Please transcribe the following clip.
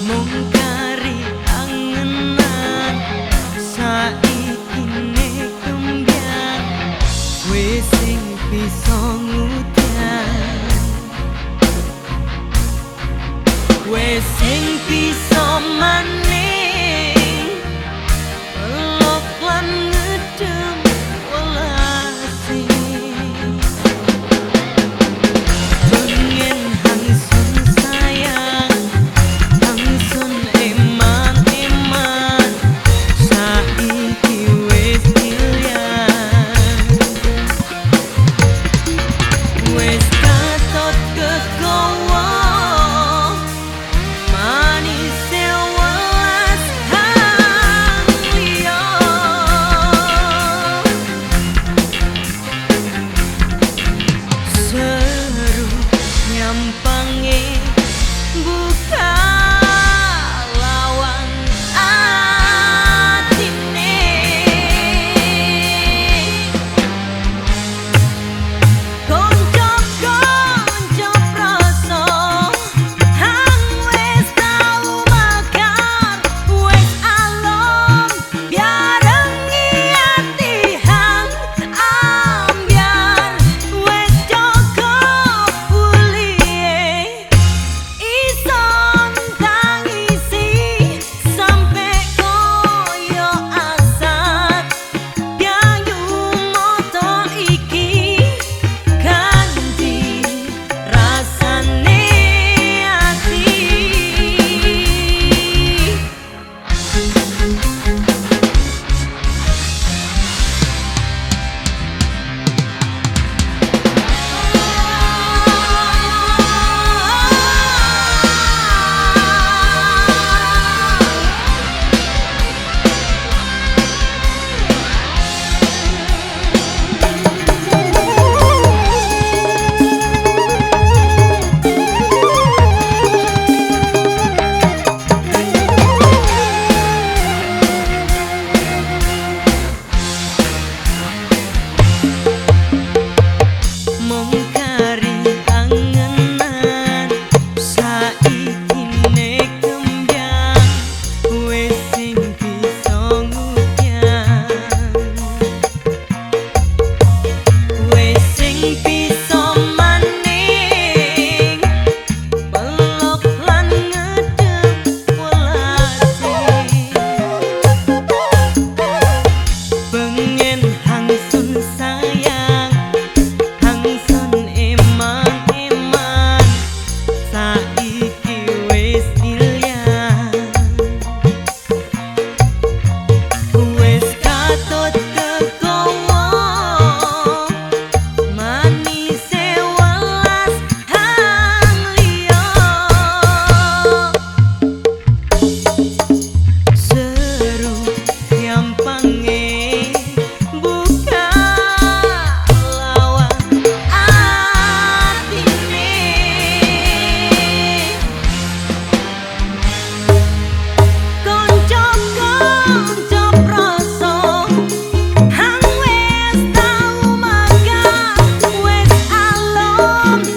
Nunca home.